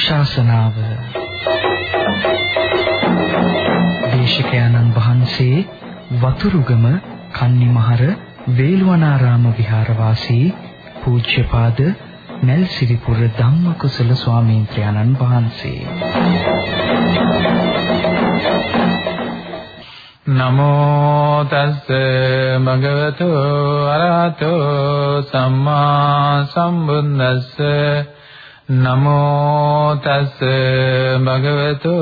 ධර්මානුශාසනාව දේශකයන්න් වහන්සේ වතුරුගම කන්නිමහර වේළුවනාරාම විහාරවාසී පූජ්‍යපාද මල්සිරිපුර ධම්මකුසල ස්වාමීන් වහන්සේ. නමෝ තස්ස භගවතු අරහතෝ සම්මා සම්බුද්දස්ස නමෝ තස්ස භගවතු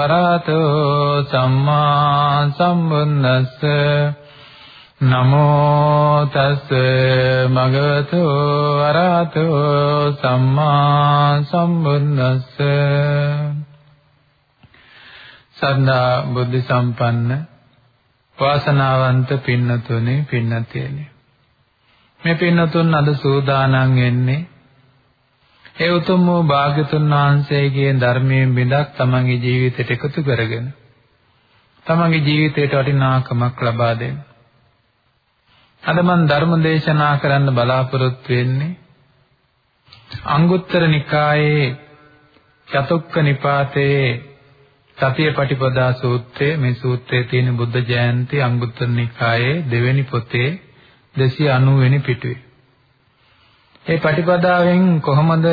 අරහතෝ සම්මා සම්බුද්දස්ස. නමෝ තස්ස භගවතු අරහතෝ සම්මා සම්බුද්දස්ස. සද්ධා බුද්ධ සම්පන්න වාසනාවන්ත පින්නතුනේ පින්නතියනේ. මේ පින්නතුන් අද සූදානම් වෙන්නේ ඒ උතුම් වූ භාග්‍යතුන් වහන්සේගේ ධර්මයෙන් බිඳක් තමන්ගේ ජීවිතයට එකතු කරගෙන තමන්ගේ ජීවිතයට වටිනාකමක් ලබා දෙන්න. අද මම ධර්ම දේශනා කරන්න බලාපොරොත්තු වෙන්නේ අංගුත්තර නිකායේ චතුක්ක නිපාතයේ සතිය පටිපදා සූත්‍රය මේ සූත්‍රයේ තියෙන බුද්ධ ජයන්ති අංගුත්තර නිකායේ දෙවෙනි පොතේ 290 වෙනි පිටුවේ. මේ පටිපදාවෙන් කොහොමද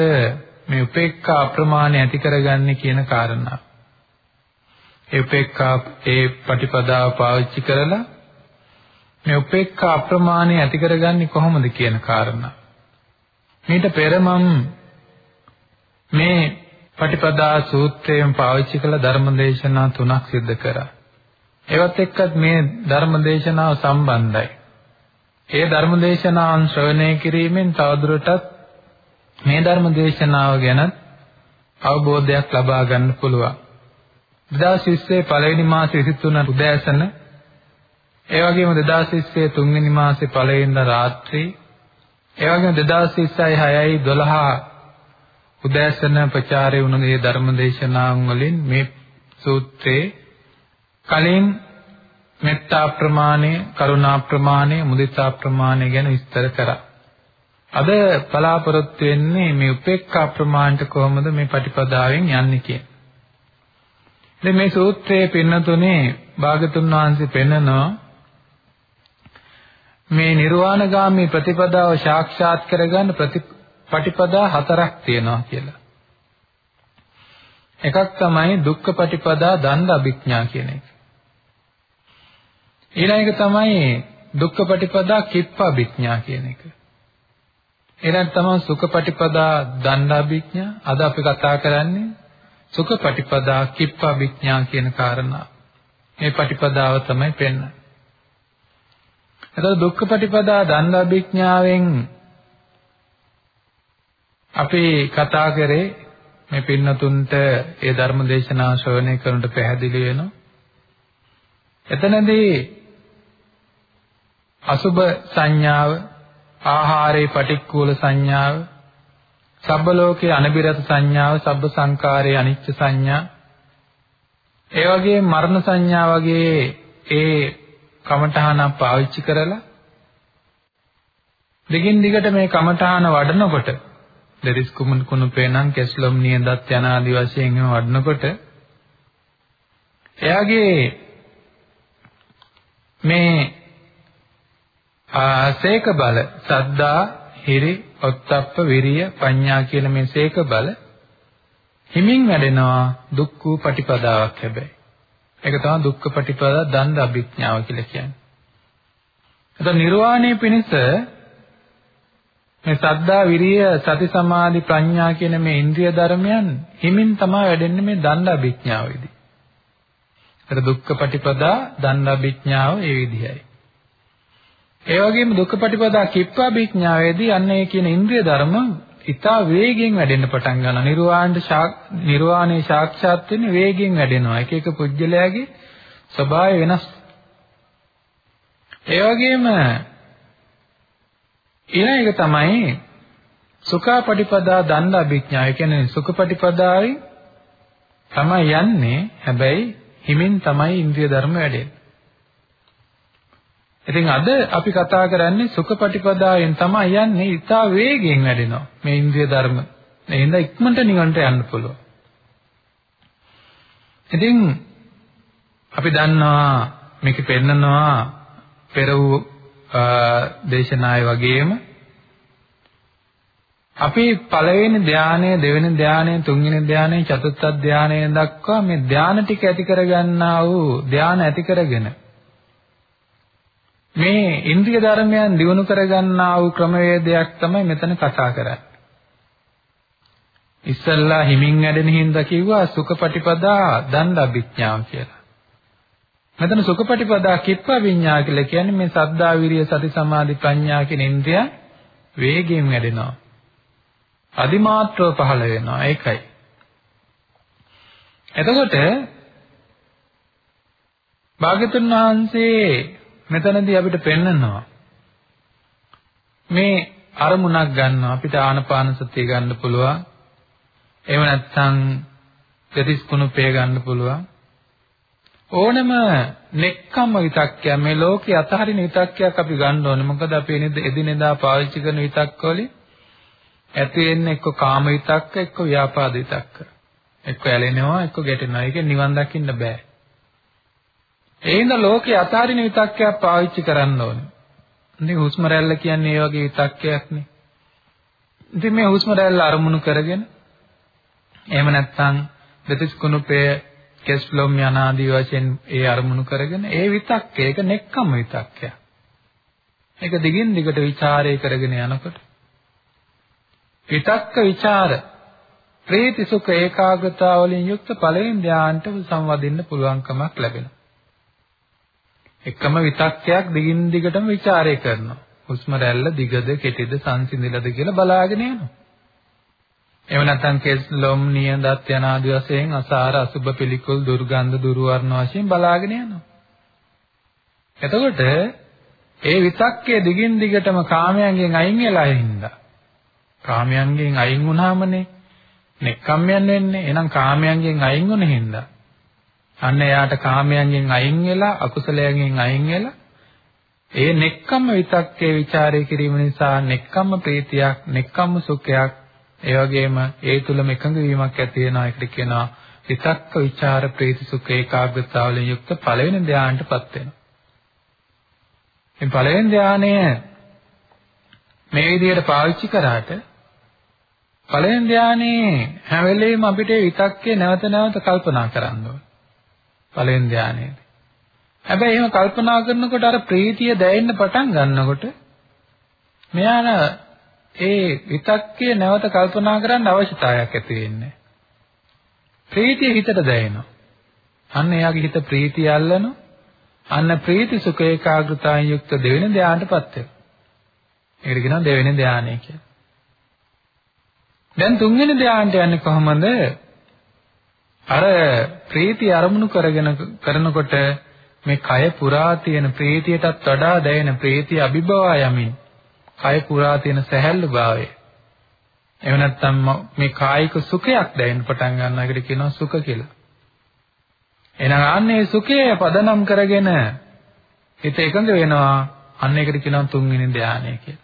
මේ උපේක්ඛා අප්‍රමාණය ඇති කරගන්නේ කියන කාරණා. ඒ උපේක්ඛා ඒ පටිපදාව පාවිච්චි කරලා මේ උපේක්ඛා අප්‍රමාණය ඇති කරගන්නේ කොහොමද කියන කාරණා. මීට පෙර මම මේ පටිපදා සූත්‍රයෙන් පාවිච්චි කළ ධර්මදේශනා තුනක් සිදු කරා. ඒවත් එක්කත් මේ ධර්මදේශනාව සම්බන්ධයි. ඒ ධර්මදේශනාන් ශ්‍රවණය කිරීමෙන් තවදුරටත් මේ ධර්මදේශනාව ගැන අවබෝධයක් ලබා ගන්න පුළුවන්. 2020 පළවෙනි මාසේ 23 උදෑසන ඒ වගේම 2020 තුන්වෙනි මාසේ පළවෙනිදා රාත්‍රී ඒ වගේම 2026 6යි 12 උදෑසන ප්‍රචාරය වුණ මේ ධර්ම දේශනාවන් වලින් මේ සූත්‍රයේ කලින් මෙත්තා ප්‍රමාණය, කරුණා ප්‍රමාණය, මුදිතා ප්‍රමාණය ගැන විස්තර කරා. අද බලාපොරොත්තු වෙන්නේ මේ උපේක්ඛා ප්‍රමාණයට කොහොමද මේ පටිපදාවෙන් යන්නේ කියන. ඉතින් මේ සූත්‍රයේ පින්නතුනේ භාගතුන් වහන්සේ පෙන්නනවා මේ නිර්වාණගාමී ප්‍රතිපදාව සාක්ෂාත් කරගන්න ප්‍රති පටිපදා හතරක් තියෙනවා කියලා. එකක් තමයි දුක්ඛ පටිපදා දණ්ඩ අභිඥා කියන එක. ඊළඟ එක තමයි දුක්ඛ පටිපදා කිප්ප අභිඥා කියන එක. ඊළඟ තමයි සුඛ පටිපදා දණ්ඩ අභිඥා. අද අපි කතා කරන්නේ සුඛ පටිපදා කිප්ප අභිඥා කියන කාරණා. මේ පටිපදාව තමයි පෙන්වන්නේ. එතකොට දුක්ඛ පටිපදා දණ්ඩ අභිඥාවෙන් අපි කතා කරේ මේ පින්නතුන්ට ඒ ධර්ම දේශනා ශ්‍රවණය කරනට පැහැදිලි වෙනවා. එතනදී අසුබ සංඥාව, ආහාරේ පටික්කුල සංඥාව, සබ්බ ලෝකේ අනිබිරත සංඥාව, සබ්බ සංකාරේ අනිච්ච සංඥා, ඒ වගේ මරණ සංඥා වගේ ඒ කමඨහන පාවිච්චි කරලා දිගින් දිගට මේ කමඨහන වඩනකොට දෙරිස් කුමුන් කුණුපේ නම් කෙස්ලොම් නියදත් යන ආදි වශයෙන් එහෙම වඩනකොට එයාගේ මේ ආසේක බල සද්දා හිරි ඔත්තප්ප විරිය පඤ්ඤා කියන මේ සේක බල හිමින් වැඩෙනවා දුක්ඛ පටිපදාවක් හැබැයි ඒක තමයි දුක්ඛ පටිපදා දණ්ඩ අභිඥාව කියලා කියන්නේ එතකොට නිර්වාණය පිණිස මේ සද්දා විරිය සති සමාධි ප්‍රඥා කියන මේ ඉන්ද්‍රිය ධර්මයන් හිමින් තමයි වැඩෙන්නේ මේ දණ්ඩ අභිඥාවේදී. ඒතර දුක්ඛ පටිපදා දණ්ඩ අභිඥාව ඒ විදිහයි. ඒ වගේම දුක්ඛ පටිපදා කිප්ප අභිඥාවේදී අන්නේ කියන ඉන්ද්‍රිය ධර්ම ඉතා වේගෙන් වැඩෙන්න පටන් ගන්නවා. නිර්වාණ නිර්වාණය සාක්ෂාත් වෙන්නේ වේගෙන් වැඩෙනවා. එක එක පුජ්‍යලයාගේ ස්වභාවය වෙනස්. ඒ වගේම ඊළඟ එක තමයි සුඛාපටිපදා දණ්ඩ අභිඥා. ඒ කියන්නේ සුඛපටිපදාවේ තමයි යන්නේ. හැබැයි හිමින් තමයි ඉන්ද්‍රිය ධර්ම වැඩෙන්නේ. ඉතින් අද අපි කතා කරන්නේ සුඛපටිපදාවෙන් තමයි යන්නේ. ඊටා වේගෙන් වැඩෙනවා මේ ඉන්ද්‍රිය ධර්ම. එහෙනම් ඉක්මනට නිවන්ට යන්න පුළුවන්. ඉතින් අපි දන්නවා මේක පෙන්නනවා පෙර වූ දේශනාය වගේම අපි පළවෙනි ධානය, දෙවෙනි ධානය, තුන්වෙනි ධානය, චතුර්ථ ධානය දක්වා මේ ධාන ටික ඇති කරගන්නා වූ ධාන ඇති කරගෙන මේ ඉන්ද්‍රිය ධර්මයන් දිනු කරගන්නා වූ ක්‍රමවේදයක් තමයි මෙතන කතා කරන්නේ. ඉස්සල්ලා හිමින් වැඩෙන හින්දා කිව්වා සුඛපටිපදා දණ්ඩාභිඥාව කියලා. මෙතන සුඛපටිපදා කිප්ප විඤ්ඤා කියලා කියන්නේ මේ සද්ධා විරිය සති සමාධි ප්‍රඥා කියන ඉන්ද්‍රිය වේගයෙන් වැඩෙනවා. අදිමාත්‍රව පහළ වෙනවා ඒකයි. එතකොට භාග්‍යතුන් වහන්සේ මෙතනදී අපිට පෙන්නනවා. මේ අරමුණක් ගන්නවා අපිට ආනපාන සතිය ගන්න පුළුවන්. එහෙම නැත්නම් දෙතිස් කුණුපේ ගන්න පුළුවන්. ඕනම නෙක්කම්ම විතක්කය මේ ලෝකේ අතහරින විතක්කයක් අපි ගන්න ඕනේ. මොකද අපි එදිනෙදා පාවිච්චි කරන විතක්ක වලින් ඇති වෙන්නේ එක්ක කාම විතක්ක එක්ක ව්‍යාපාද විතක්ක. එක්ක ඇලෙනවා එක්ක ගැටෙනවා. ඒක නිවන් දකින්න බෑ. ඒ හින්දා ලෝකේ අතාරින විතක්කයක් පාවිච්චි කරන්න ඕනේ. ඉතින් හුස්ම රැල්ල කියන්නේ ඒ වගේ විතක්කයක්නේ. ඉතින් මේ හුස්ම රැල්ල අරමුණු කරගෙන එහෙම නැත්නම් දෙතිස් කුණුපේ කෙස්ලොම් යනාදී වශයෙන් ඒ අරමුණු කරගෙන ඒ විතක්කය ඒක නෙක්කම විතක්කයක්. ඒක දිගින් දිගට ਵਿਚාරය කරගෙන යනකොට විතක්ක ਵਿਚාර ප්‍රීති සුඛ ඒකාග්‍රතාව වලින් යුක්ත ඵලයෙන් ධාන්‍යව සංවදින්න පුළුවන්කමක් ලැබෙනවා. එකම විතක්කයක් දිගින් දිගටම ਵਿਚාරය කරනවා. හුස්ම රැල්ල දිගද කෙටිද සංසිඳිලද කියලා බලාගෙන යනවා. එහෙම නැත්නම් කෙස් ලොම් නියඳත් යන ආදි වශයෙන් අසාර අසුබ පිළිකුල් දුර්ගන්ධ දුර්වර්ණ වශයෙන් බලාගෙන යනවා. එතකොට ඒ විතක්කේ දිගින් දිගටම කාමයන්ගෙන් අයින් වෙලා හින්දා කාමයන්ගෙන් අයින් වුණාමනේ නෙක්ඛම්යන් වෙන්නේ. එහෙනම් කාමයන්ගෙන් අයින් වුණ හින්දා අන්න එයාට කාමයන්ගෙන් අයින් වෙලා අකුසලයන්ගෙන් අයින් වෙලා ඒ නෙක්කම්ම විතක්කේ ਵਿਚාරය කිරීම නිසා නෙක්කම්ම ප්‍රීතියක් නෙක්කම්ම සුඛයක් ඒ වගේම ඒ තුලම එකඟ වීමක් ඇති වෙනවා ඒකට කියනවා විතක්ක ਵਿਚාර ප්‍රීති සුඛ ඒකාග්‍රතාවලින් යුක්ත පළවෙනි ධානයටපත් වෙනවා. මේ පළවෙනි ධානය මේ විදිහට පාවිච්චි කරාට පළවෙනි ධානයේ හැම වෙලෙම අපිට විතක්කේ නැවත නැවත කල්පනා කරන්න ඕනේ. පළවෙනි ධානයේදී. හැබැයි එහෙම කල්පනා කරනකොට අර ප්‍රීතිය දැනෙන්න පටන් ගන්නකොට මෙයාලා ඒ විතක්කේ නැවත කල්පනා කරන්න අවශ්‍යතාවයක් ඇති වෙන්නේ. ප්‍රීතිය හිතට දැනෙනවා. අන්න එයාගේ හිත ප්‍රීතිය අල්ලනවා. අන්න ප්‍රීති සුඛ ඒකාග්‍රතාවයෙන් යුක්ත දෙවෙනි ධානයටපත් වෙනවා. ඒකට කියනවා දෙවෙනි ධානය කියලා. දැන් තුන්වෙනි ධානයට යන්නේ කොහොමද? අර ප්‍රීතිය අරමුණු කරගෙන කරනකොට මේ කය පුරා තියෙන ප්‍රීතියටත් වඩා දැනෙන ප්‍රීතිය අභිභවා යමින් කය පුරා තියෙන සැහැල්ලු භාවය. එහෙම නැත්නම් මේ කායික සුඛයක් දැනෙන්න පටන් ගන්නවා. ඒකට කියනවා සුඛ කියලා. එහෙනම් අන්නේ සුඛය පදනම් කරගෙන හිත එකඟ වෙනවා. අන්න ඒකට කියනවා තුන්වෙනි ධානය කියලා.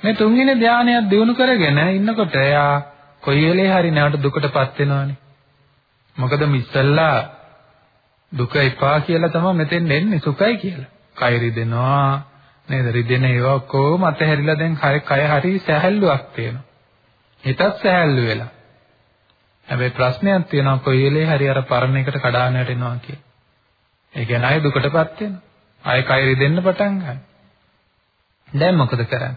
මේ තුන්වෙනි ධානයක් දිනු කරගෙන ඉන්නකොට එයා කොයි වෙලේ හරි නැවට දුකටපත් වෙනවනේ. මොකද මිස්සල්ලා දුක එපා කියලා තමයි මෙතෙන් එන්නේ සුඛයි කියලා. කය රිදෙනවා, නේද? රිදෙන ඒවා ඔක්කොම අතහැරිලා දැන් කය කය හරි සැහැල්ලුවක් තියෙනවා. හිතත් සැහැල්ලු වෙලා. හැබැයි ප්‍රශ්නයක් තියෙනවා කොයි වෙලේ හරි අර පරණ එකට කඩාන වැටෙනවා කිය. ඒ කියන්නේ අය දුකටපත් වෙනවා. අය කය රිදෙන්න පටන් ගන්නවා. දැන් මොකද කරන්නේ?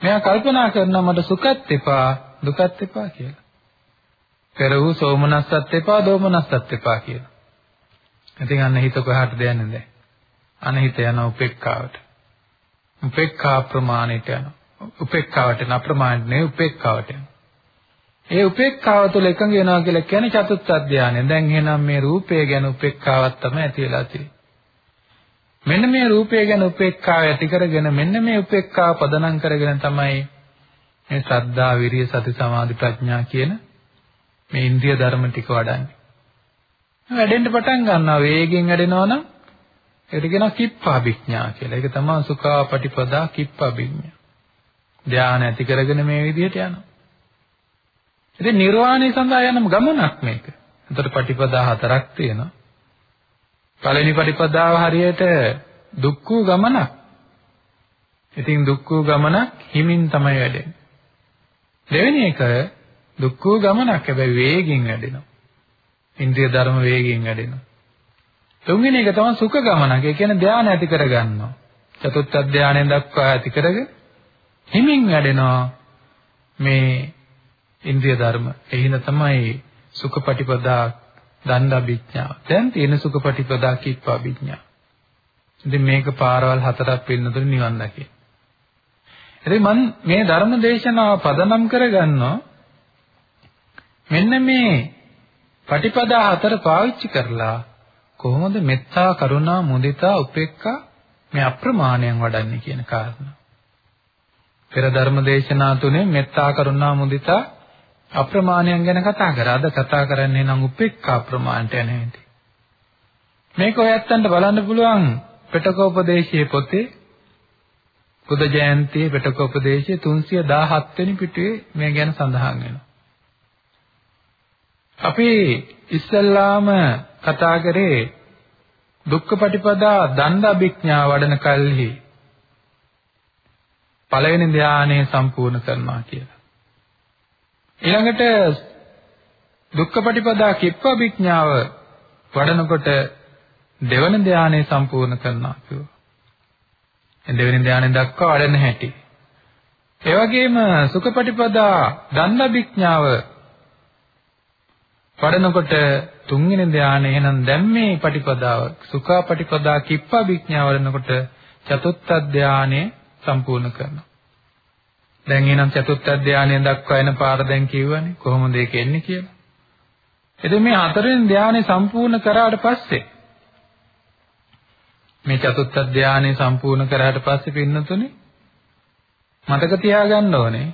මෙයා කල්පනා කරනවා මට සුඛත් එපා දුකත් එපා කියලා. පෙර වූ සෝමනස්සත් එපා දෝමනස්සත් එපා කියලා. ඉතින් අන්න හිත කොහාටද යන්නේ දැන්? අන්න හිත යන උපේක්ඛාවට. උපේක්ඛා ප්‍රමාණයට යනවා. උපේක්ඛාවට යන අප්‍රමාණයට නෙවෙයි උපේක්ඛාවට යනවා. ඒ උපේක්ඛාව තුළ එකඟ වෙනවා කියලා කියන්නේ චතුත්ථ ධානය. දැන් එහෙනම් මේ රූපය ගැන උපේක්ඛාවක් තමයි ඇති වෙලා තියෙන්නේ. මෙන්න මේ රූපය ගැන උපේක්ඛාව ඇති කරගෙන මෙන්න මේ උපේක්ඛාව පදනම් කරගෙන තමයි මේ ශ්‍රද්ධා, විරිය, සති, සමාධි, ප්‍රඥා කියන මේ ඉන්ද්‍රිය ධර්ම ටික වඩන්නේ. වැඩෙන්න පටන් ගන්නවා වේගෙන් වැඩෙනවා නම් ඒකට කියනවා කිප්පාභිඥා කියලා. ඒක තමයි සුඛාපටිපදා කිප්පාභිඥා. ධානය ඇති කරගෙන මේ විදිහට යනවා. ඉතින් නිර්වාණය සඳහා යන ගමනක් මේක. එතකොට පටිපදා හතරක් තියෙනවා. පළවෙනි පටිපදාව හරියට දුක්ඛ ගමනක්. ඉතින් දුක්ඛ ගමනක් හිමින් තමයි වැඩෙන්නේ. දෙවෙනි එක දුක්ඛ ගමනක් හැබැයි වේගින් වැඩෙනවා. ඉන්ද්‍රිය ධර්ම වේගින් වැඩෙනවා. තුන්වෙනි එක තමයි සුඛ ගමනක්. ඒ කියන්නේ ධානය ඇති කරගන්නවා. චතුත්ථ ධානයෙන් දක්වා ඇති කරගෙන හිමින් වැඩෙනවා මේ ඉන්ද්‍රිය ධර්ම. එහින තමයි සුඛපටිපදා දණ්ඩාභිඥා. දැන් තියෙන සුඛපටිපදා කිප්පාභිඥා. ඉතින් මේක පාරවල් හතරක් වෙන්නතුනේ නිවන් දකින්න. ඉතින් මම මේ ධර්ම දේශනාව පදනම් කරගන්නවා මෙන්න මේ පටිපදා හතර පාවිච්චි කරලා කොහොමද මෙත්තා කරුණා මුදිතා උපේක්ඛා මේ අප්‍රමාණයන් වඩන්නේ කියන කාරණා. පෙර ධර්ම දේශනා තුනේ මෙත්තා කරුණා මුදිතා අප්‍රමාණයන් ගැන කතා කරා. අද කතා කරන්නේ නම් උපේක්ඛා ප්‍රමාණයට යන හැටි. මේක ඔයත්තන්ට බලන්න පුළුවන් පිටකෝපදේශයේ පොතේ බුද්ධ ජයන්තියේ පිටකෝපදේශයේ 317 වෙනි පිටුවේ මේ ගැන සඳහන් වෙනවා. අපි ඉස්සල්ලාම කතා කරේ දුක්ඛපටිපදා දණ්ඩාභිඥා වඩන කල්හි පළවෙනි ධානය සම්පූර්ණ කරනවා කියලා. ඊළඟට දුක්ඛපටිපදා කිප්පවිඥාව වඩනකොට දෙවන ධානය සම්පූර්ණ කරනවා කිව්වා. දෙවෙනි ධානය දක්වා වඩන හැටි. ඒ වගේම සුඛපටිපදා දණ්ඩාභිඥාව වඩනකොට තුන්වෙනි ධානය එහෙනම් දැන් මේ පටිපදාව සුඛාපටිපදා කිප්පවිඥාව වඩනකොට චතුත්ථ ධානය සම්පූර්ණ කරනවා. දැන් එහෙනම් චතුත්ථ ධානය දක්වා එන පාර දැන් කියවනේ කොහොමද ඒක එන්නේ කියලා. එතෙ මේ හතරෙන් ධානය සම්පූර්ණ කරාට පස්සේ මේ චතුත්ථ ධානය සම්පූර්ණ කරාට පස්සේ පින්නතුනේ මතක තියාගන්න ඕනේ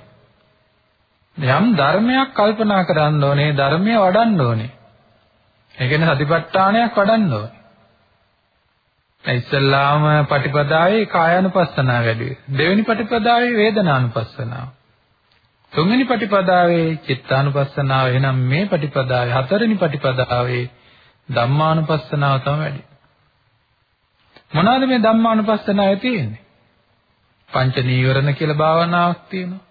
යම් ධර්මයක් කල්පනා කරන්න ඕනේ ධර්මය වඩන්න ඕනේ. ඒ කියන්නේ සතිපට්ඨානයක් වඩන්න ඕනේ. ඉස්සල්ලාම පටිපදාවේ කායानुපස්සනාව වැඩි වෙනවා. දෙවෙනි පටිපදාවේ වේදනානුපස්සනාව. තුන්වෙනි පටිපදාවේ චිත්තානුපස්සනාව. එහෙනම් මේ පටිපදාවේ හතරවෙනි පටිපදාවේ ධම්මානුපස්සනාව තමයි වැඩි. මොනවාද මේ ධම්මානුපස්සනාවේ තියෙන්නේ? පංච නීවරණ කියලා භාවනාවක් තියෙනවා.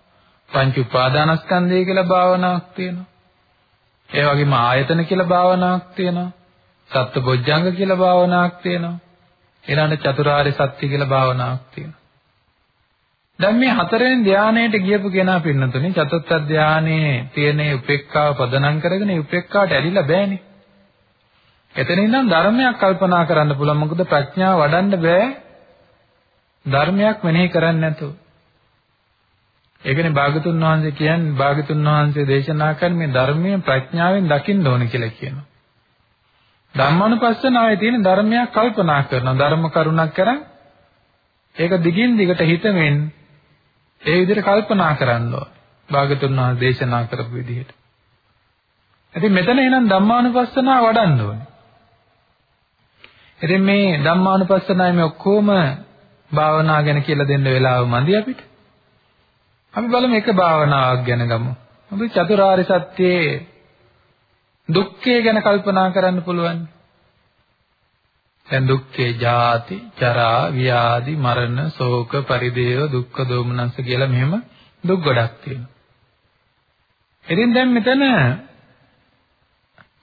පංච උපාදානස්කන්ධය කියලා භාවනාවක් තියෙනවා. ඒ වගේම ආයතන කියලා භාවනාවක් තියෙනවා. සත්බොජ්ජංග කියලා භාවනාවක් තියෙනවා. ඊළඟට චතුරාර්ය සත්‍ය කියලා භාවනාවක් තියෙනවා. දැන් මේ හතරෙන් ධානයට ගියපු කෙනා පින්නතුනේ චතුත්ථ ධානයේ තියෙන උපේක්ඛාව පදනම් කරගෙන උපේක්ඛාවට ඇලිලා බෑනේ. එතන ඉඳන් ධර්මයක් කල්පනා කරන්න පුළුවන්. මොකද ප්‍රඥාව වඩන්න බෑ. ධර්මයක් මෙනෙහි කරන්නේ නැතුව. ඒකනේ භාගතුන් වහන්සේ කියන්නේ භාගතුන් වහන්සේ දේශනා කරන මේ ධර්මයේ ප්‍රඥාවෙන් දකින්න ඕන කියලා කියනවා. ධම්මානුපස්සනාවේ තියෙන ධර්මයක් කල්පනා කරනවා. ධර්ම කරුණක් කරන් ඒක දිගින් දිගට හිතමින් ඒ විදිහට කල්පනා කරන්න ඕන. භාගතුන් වහන්සේ දේශනා කරපු විදිහට. ඉතින් මෙතන එනම් ධම්මානුපස්සනාව වඩන්න ඕනේ. ඉතින් මේ ධම්මානුපස්සනාවේ මේ ඔක්කොම භාවනා ගැන කියලා දෙන්න වෙලාව මදි අපිට. අපි බලමු එක භාවනාවක් ගැන ගමු. අපි චතුරාර්ය සත්‍යයේ දුක්ඛය ගැන කල්පනා කරන්න පුළුවන්. දැන් දුක්ඛේ ජාති, ජරා, ව්‍යාධි, මරණ, ශෝක, පරිදේව, දුක්ඛ දෝමනස්ස කියලා මෙහෙම දුක් ගොඩක් තියෙනවා. ඉතින් දැන් මෙතන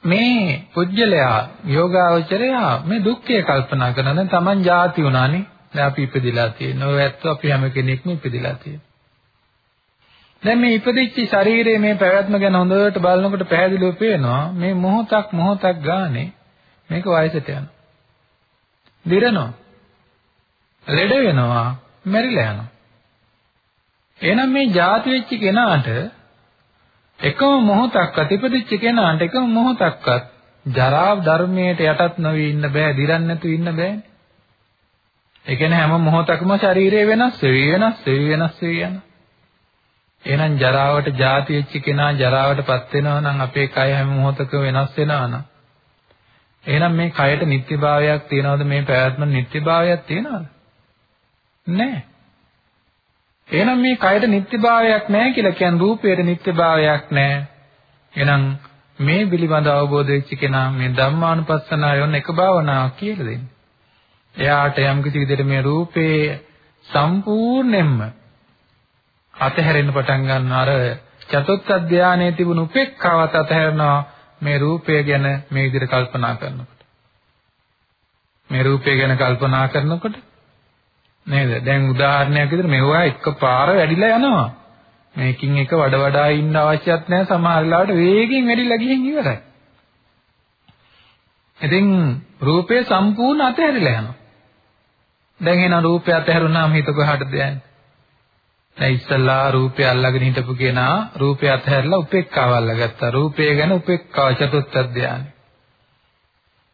මේ පුජ්‍යලයා යෝගාවචරයා මේ දුක්ඛය කල්පනා කරන දැන් Taman ජාති උනානේ. දැන් අපි ඉපදිලා තියෙනවා. ඔය ඇත්ත අපි හැම කෙනෙක්ම ඉපදිලා තියෙනවා. දැන් මේ ඉපදිච්ච ශරීරයේ මේ පැවැත්ම ගැන හොඳට බලනකොට පැහැදිලිව පේනවා මේ මොහොතක් මොහොතක් ගානේ මේක වයසට යනවා. දිරනවා. ලෙඩ වෙනවා, මැරිලා යනවා. එහෙනම් මේ ಜಾති වෙච්ච කෙනාට එකම මොහොතක්වත් ඉපදිච්ච කෙනාට එකම මොහොතක්වත් ජරා ධර්මයට යටත් නොවි ඉන්න බෑ, දිරන්නේ නැතුව ඉන්න බෑනේ. ඒ කියන්නේ හැම මොහොතකම ශරීරය වෙනස් වෙවි වෙනස් වෙවි වෙනස් වෙවි යනවා. එහෙනම් ජරාවට ಜಾති වෙච්ච කෙනා ජරාවටපත් වෙනවා නම් අපේ කය හැම මොහොතකම වෙනස් වෙනවා නම් එහෙනම් මේ කයට නිත්‍යභාවයක් තියනවද මේ පැවැත්ම නිත්‍යභාවයක් තියනවද නැහැ එහෙනම් මේ කයට නිත්‍යභාවයක් නැහැ කියලා කියන්නේ රූපයට නිත්‍යභාවයක් නැහැ එහෙනම් මේ පිළිබඳ අවබෝධ වෙච්ච කෙනා මේ ධම්මානුපස්සනාව යොන්න එක භාවනාවක් කියලා දෙන්නේ. එයාට යම් කිසි විදිහට මේ රූපේ සම්පූර්ණයෙන්ම අතහැරෙන්න පටන් ගන්න අර චතුත්ථ ධානයේ තිබුණු උපේක්ඛාවත් අතහැරනවා මේ රූපය ගැන මේ විදිහට කල්පනා කරනකොට. මේ රූපය ගැන කල්පනා කරනකොට නේද? දැන් උදාහරණයක් විදිහට මෙවුවා එකපාර වැඩිලා යනවා. මේකින් එක වඩ වඩා ඉන්න අවශ්‍යත් නැහැ සමහර වෙලාවට වේගෙන් වැඩිලා ගිහින් ඉවරයි. ඉතින් රූපය සම්පූර්ණ අතහැරිලා යනවා. දැන් එන රූපය අතහැරුණාම හිත කොහාටද යන්නේ? දැන් ඉස්සල්ලා රූපය අල්ලගෙන හිටපු කෙනා රූපය අතහැරලා උපේක්ඛාව අල්ලගත්තා. රූපය ගැන උපේක්ඛාව චතුත්ථ ධානය.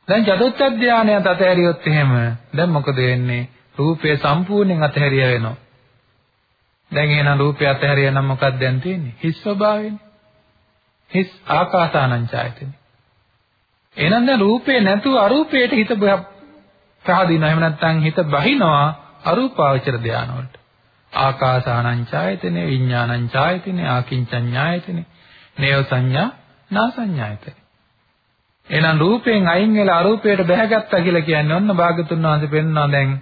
දැන් චතුත්ථ ධානයත් අතහැරියොත් එහෙම දැන් මොකද වෙන්නේ? රූපය සම්පූර්ණයෙන් අතහැරිය වෙනවා. දැන් එහෙනම් රූපය අතහැරියා නම් මොකක්ද දැන් තියෙන්නේ? හිස් ස්වභාවයනේ. හිස් ආකාසානං ඡායතනේ. එහෙනම් දැන් රූපේ නැතුව අරූපයට හිත පහදිනවා. එහෙම නැත්නම් හිත බහිනවා අරූපාවචර ධාන වලට. ආකාසානං ඡායතනේ විඥානං ඡායතනේ ආකින්චඤ්ඤායතනේ නේව සංඥා නා සංඥායතනේ. එහෙනම් රූපයෙන් අයින් වෙලා අරූපයට බැහැගත්තා කියලා කියන්නේ ඔන්න භාගතුන් වහන්සේ පෙන්වනවා දැන්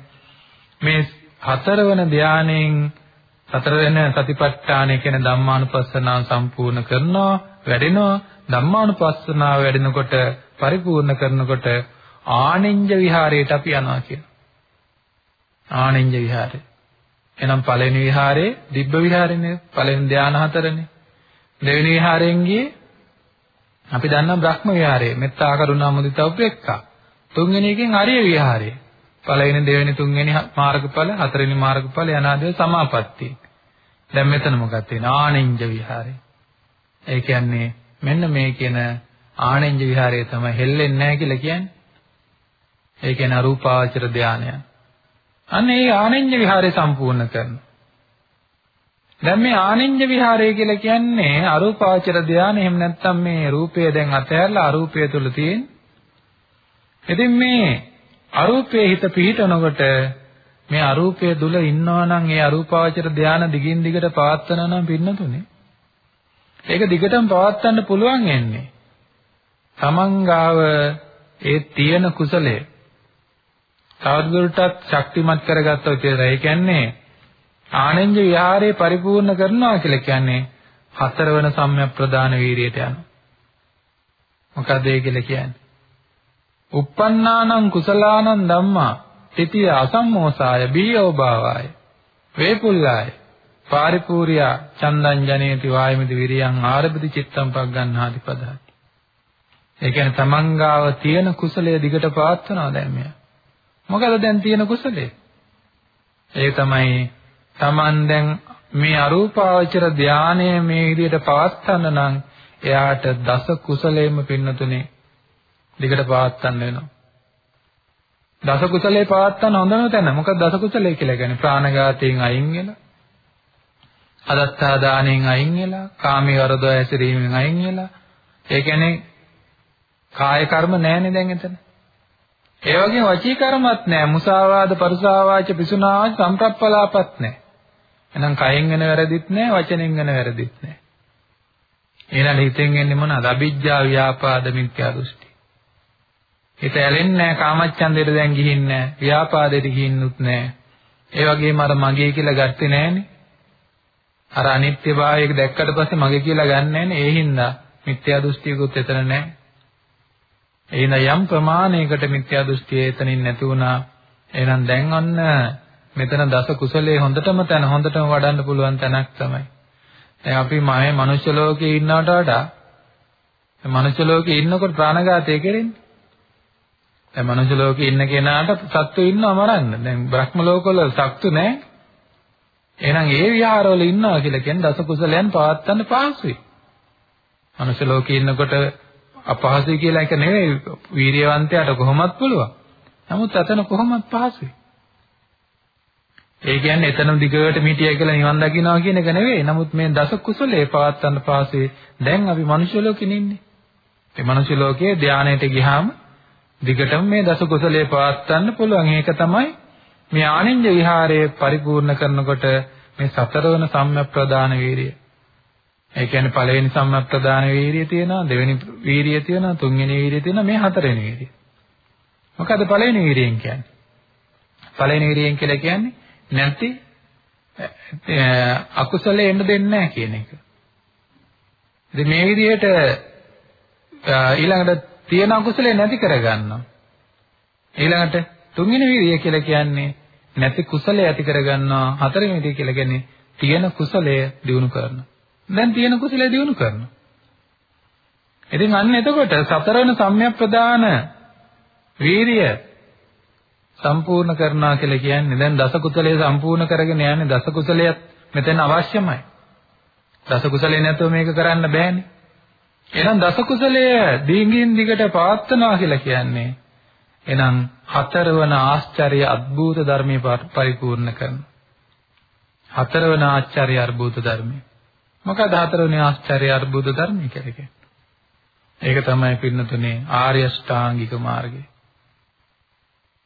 මේ හතරවන ධානයෙන් සතර වෙන සතිපට්ඨානය කියන ධම්මානුපස්සනාව සම්පූර්ණ කරනවා වැඩෙනවා. ධම්මානුපස්සනාව වැඩෙනකොට පරිපූර්ණ කරනකොට ආනෙන්ජ විහාරයට අපි යනවා කියන ආනෙන්ජ විහාරය. එහෙනම් පළවෙනි විහාරේ දිබ්බ විහාරනේ පළවෙනි ධාන හතරනේ. දෙවෙනි විහාරයෙන් ගියේ අපි දන්නා බ්‍රහ්ම විහාරය. මෙත්තා කරුණා මුදිතා උපේක්ඛා තුන්වෙනි එකෙන් අරිය විහාරය. පළවෙනි දෙවෙනි තුන්වෙනි මාර්ගඵල හතරවෙනි මාර්ගඵල අනාදේ සමාපatti දැන් මෙතන මොකක්ද තියෙන්නේ? ආනෙන්ජ විහාරය. ඒ කියන්නේ මෙන්න මේ කියන ආනෙන්ජ විහාරය තමයි හෙල්ලෙන්නේ නැහැ කියලා කියන්නේ. ඒ කියන්නේ අරූපාවචර ධානය. අන්න ඒ ආනෙන්ජ විහාරය සම්පූර්ණ කරනවා. දැන් මේ ආනෙන්ජ විහාරය කියලා කියන්නේ අරූපාවචර ධානය. එහෙම නැත්නම් මේ රූපය දැන් අතහැරලා අරූපය තුල තියෙන. ඉතින් මේ අරූපයේ හිත පිහිටනකොට මේ අරූපයේ දුල ඉන්නවා නම් ඒ අරූපාවචර ධානය දිගින් දිගට පවත්වනවා නම් පින්නතුනේ. ඒක දිගටම පවත්වන්න පුළුවන් එන්නේ. තමන්ගාව ඒ තියෙන කුසලය තවදුරටත් ශක්තිමත් කරගත්තොත් කියලා. ඒ කියන්නේ ආනෙන්ජ විහාරය පරිපූර්ණ කරනවා කියලා කියන්නේ හතරවන සම්‍යක් ප්‍රදාන වීරියට යනවා. මොකද ඒ කියලා කියන්නේ? Uppannānaṁ කුසලානං ධම්මා තිතිය අසම්මෝසාය බීයෝභාවාය වේපුල්ලාය පාරිපූර්යා චන්දං ජනේති වායමිති විරියං ආරබති චිත්තං පග්ගන්හාති පදහති. ඒ කියන්නේ තමන්ගාව තියෙන කුසලයේ දිගට පවත්වනවා දැන් මෙයා. මොකද දැන් තියෙන කුසලයේ? ඒ තමයි Taman දැන් මේ අරූපාවචර ධානය මේ විදිහට පවත්වන්න නම් එයාට දස කුසලයෙන්ම පින්නතුනේ දිගට පවත්වන්න වෙනවා. දස කුසලයේ පවත්වන්න හොඳම තැන. මොකද දස කුසලයේ කියලා කියන්නේ ප්‍රාණඝාතයෙන් අයින් වෙලා, අදත්තා දාණයෙන් අයින් වෙලා, කාමී වරද ඇසිරීමෙන් අයින් වෙලා. ඒ කියන්නේ කාය කර්ම නැහැනේ දැන් එතන. ඒ වගේම වචී කර්මත් නැහැ. මුසාවාද, පරුසාවාච, පිසුනාවාච, සම්ප්‍රප්පලාපත් නැහැ. එහෙනම් කයෙන් වෙන වැරදිත් නැහැ, වචනෙන් වෙන වැරදිත් නැහැ. ඊළඟ හිතෙන් එන්නේ මොනවාද? අවිජ්ජා ව්‍යාපාද මිත්‍යා දෘෂ්ටි. හිත ඇලෙන්නේ නැහැ, කාමච්ඡන්දයට දැන් ගිහින් නැහැ, ව්‍යාපාදයට ගිහින්නුත් නැහැ. ඒ වගේම අර මගේ කියලා ගත්තේ නැහනේ. අර අනිත්‍යභාවයක දැක්කට පස්සේ මගේ කියලා ගන්න නැහනේ. ඒ හින්දා මිත්‍යා දෘෂ්ටියකුත් එතන නැහැ. එහෙනම් යම් ප්‍රමාණයකට මිත්‍යා දෘෂ්ටිය එතනින් නැති වුණා. එහෙනම් දැන් ඔන්න මෙතන දස කුසලයේ හොඳටම තැන හොඳටම වඩන්න පුළුවන් තැනක් තමයි. දැන් අපි මායේ මනුෂ්‍ය ලෝකේ ඉන්නවට වඩා මනුෂ්‍ය ලෝකේ ඉන්නකොට ප්‍රාණඝාතය කෙරෙන්නේ. දැන් මනුෂ්‍ය ලෝකේ ඉන්න කෙනාට සත්තු ඉන්නව මරන්න. දැන් බ්‍රහ්ම ලෝකවල සත්තු නැහැ. එහෙනම් ඒ විහාරවල ඉන්නවා කියලා කියන්නේ දස කුසලයන් පවත්වන්න පහසුයි. මනුෂ්‍ය ලෝකේ ඉන්නකොට අපහසුයි කියලා එක නෙවෙයි වීරියවන්තයාට කොහොමත් පුළුවන්. නමුත් අතන කොහොමත් පහසුයි. ඒ කියන්නේ එතනම දිගට මිටිය කියලා නිවන් දකින්නවා කියන එක නෙවෙයි. නමුත් මේ දස කුසලයේ පවත්තන්න පාසේ දැන් අපි මනුෂ්‍ය ලෝකෙ ඉන්නේ. ඒ මනුෂ්‍ය ලෝකයේ ධානයට ගියාම දිගටම මේ දස කුසලයේ පවත්තන්න පුළුවන්. ඒක තමයි මේ ආනින්ජ විහාරයේ පරිපූර්ණ කරනකොට මේ සතරවන සම්‍යක් ප්‍රදාන වීරිය. ඒ කියන්නේ පළවෙනි සම්මප්‍රදාන වීරිය තියෙනවා, දෙවෙනි වීරිය තියෙනවා, තුන්වෙනි වීරිය තියෙනවා, මේ හතරවෙනි වීරිය. මොකද පළවෙනි වීරියෙන් කියන්නේ? පළවෙනි වීරියෙන් කියලා කියන්නේ නැති අකුසලයේ එන්න දෙන්නේ නැහැ කියන එක. ඉතින් මේ විදිහට ඊළඟට තියෙන අකුසලේ නැති කරගන්නවා. ඊළඟට තුන්වෙනි වීර්යය කියලා කියන්නේ නැති කුසලයේ ඇති කරගන්නවා. හතරවෙනි වීර්යය කියලා කියන්නේ තියෙන කුසලය දිනු කරනවා. දැන් තියෙන කුසලය දිනු කරනවා. ඉතින් අන්න එතකොට සතරවෙන සම්‍යක් ප්‍රදාන වීරිය සම්පූර්ණ කරනවා කියලා කියන්නේ දැන් දස කුසලයේ සම්පූර්ණ කරගෙන යන්නේ දස කුසලයක් මෙතන අවශ්‍යමයි. දස කුසලේ නැතුව මේක කරන්න බෑනේ. එහෙනම් දස කුසලය දිගින් දිගට පවත්නවා කියලා කියන්නේ. එහෙනම් හතරවන ආශ්චර්ය අద్භූත ධර්මයේ පරිපූර්ණ කරන. හතරවන ආශ්චර්ය අద్භූත ධර්මය. මොකද හතරවන ආශ්චර්ය අద్භූත ධර්මය කියලා කියන්නේ? ඒක තමයි පින්නතුනේ ආර්ය ෂ්ටාංගික මාර්ගය.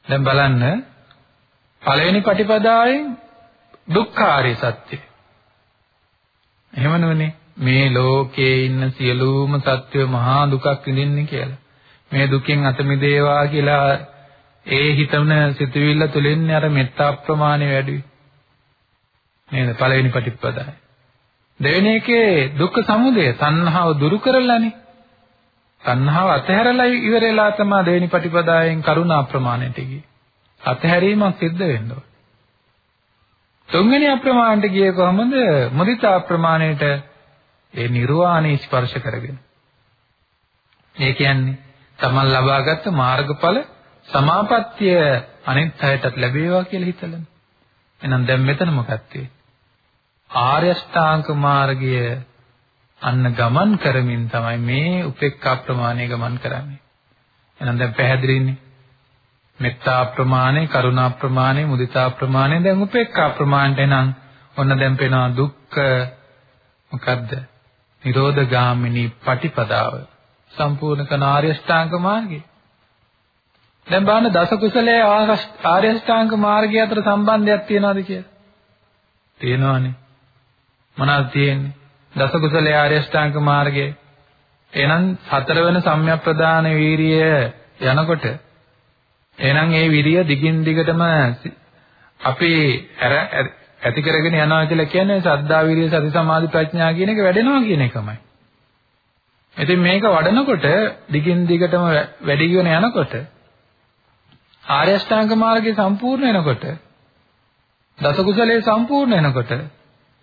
දැන් බලන්න පළවෙනි පටිපදායෙන් දුක්ඛාරය සත්‍යය. එහෙම නෙවෙනේ මේ ලෝකයේ ඉන්න සියලුම සත්වය මහා දුකක් විඳින්නේ කියලා. මේ දුකෙන් අත මිදේවා කියලා ඒ හිතන සිතුවිල්ල තුළින් අර මෙත්තා ප්‍රමාණය වැඩි නේද පළවෙනි පටිපදාය. දෙවෙනි එකේ දුක්ඛ සමුදය තණ්හාව දුරු කරලානේ. තණ්හාව අතහැරලා ඉවරලා තමයි දෙවෙනි පටිපදායෙන් කරුණා ප්‍රමාණයට ගියේ. අතහැරීමක් සිද්ධ වෙන්න ඕන. තුන්වෙනි අප්‍රමාණයට ගියේ කොහොමද? මුදිතා ප්‍රමාණයට ඒ නිර්වාණය ස්පර්ශ කරගෙන. ඒ කියන්නේ තමන් ලබාගත් මාර්ගඵල සමාපත්තිය අනිත් අයටත් ලැබේවා කියලා හිතලන. එහෙනම් දැන් මෙතන මොකක්ද ආර්ය ශ්‍රාංක මාර්ගය අන්න ගමන් කරමින් තමයි මේ උපේක්ඛා ප්‍රමාණය ගමන් කරන්නේ. එහෙනම් දැන් පැහැදිලිනේ. මෙත්තා ප්‍රමාණය, කරුණා ප්‍රමාණය, මුදිතා ප්‍රමාණය දැන් උපේක්ඛා ප්‍රමාණයට එනං ඔන්න දැන් පේනවා දුක්ඛ මොකද්ද? නිරෝධගාමිනී පටිපදාව සම්පූර්ණ කරන ආර්ය ශ්‍රාංග මාර්ගය. දැන් බලන්න දස කුසලයේ ආර්ය ශ්‍රාංග මාර්ගය අතර සම්බන්ධයක් තියනවාද කියලා? තියෙනවානේ. මොනවද තියෙන්නේ? දස කුසලයේ ආර්ය ශ්‍රාංග මාර්ගය. එහෙනම් හතරවෙනි සම්‍යක් ප්‍රදාන වීරිය යනකොට එහෙනම් ඒ විරිය දිගින් දිගටම අපි ඇති කරගෙන යනවා කියලා කියන්නේ සද්ධා විරිය සති සමාධි ප්‍රඥා කියන එක වැඩෙනවා කියන එකමයි. ඉතින් මේක වඩනකොට දිගින් දිගටම වැඩි වෙන යනකොට ආර්ය අෂ්ටාංග මාර්ගය සම්පූර්ණ වෙනකොට දස කුසලයේ සම්පූර්ණ වෙනකොට